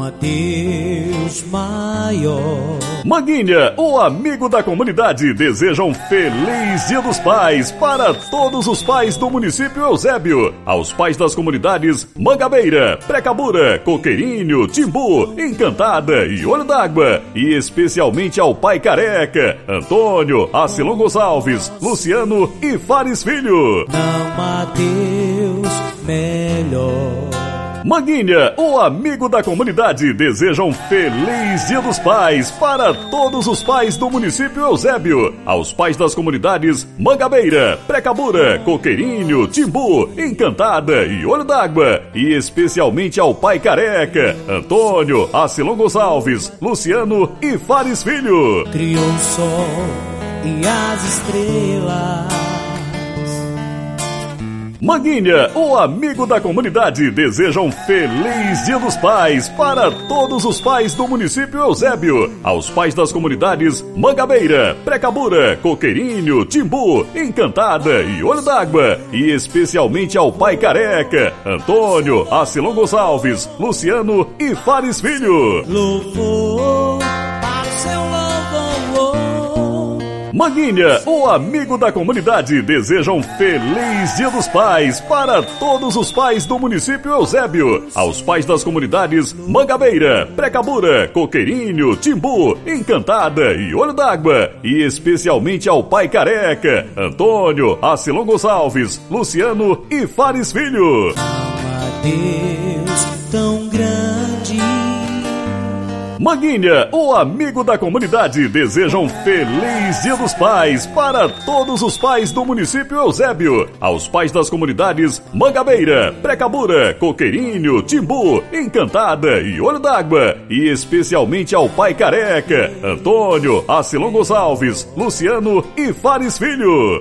Há Deus maior. Manguinha, o amigo da comunidade, deseja um feliz Dia dos Pais para todos os pais do município Eusébio, aos pais das comunidades Mangabeira, Precabura, Coqueirinho, Timbu, Encantada e Olho d'Água, e especialmente ao pai careca, Antônio, Acilon Gonçalves, Luciano e Fares Filho. Não há Deus melhor. Manguinha, o amigo da comunidade, deseja um feliz Dia dos Pais para todos os pais do município Eusébio, aos pais das comunidades Mangabeira, Precabura, Coqueirinho, Timbu, Encantada e Olho d'Água, e especialmente ao pai careca, Antônio, Acilon Gonçalves, Luciano e Fares Filho. Criou o sol e as estrelas. Manguinha, o amigo da comunidade, deseja um feliz Dia dos Pais para todos os pais do município Eusébio, aos pais das comunidades Mangabeira, Precabura, Coqueirinho, Timbu, Encantada e Olho d'Água, e especialmente ao pai careca, Antônio, Acilon Gonçalves, Luciano e Fares Filho. Louvor para o seu. Manguinha, o amigo da comunidade, deseja um feliz Dia dos Pais para todos os pais do município Eusébio, aos pais das comunidades Mangabeira, Precabura, Coqueirinho, Timbu, Encantada e Olho d'Água, e especialmente ao pai careca, Antônio, Acilon Gonçalves, Luciano e Fares Filho. Há Deus tão. Manguinha, o amigo da comunidade, deseja um feliz Dia dos Pais para todos os pais do município Eusébio, aos pais das comunidades Mangabeira, Precabura, Coqueirinho, Timbu, Encantada e Olho d'Água, e especialmente ao pai careca, Antônio, Acilon Gonçalves, Luciano e Fares Filho.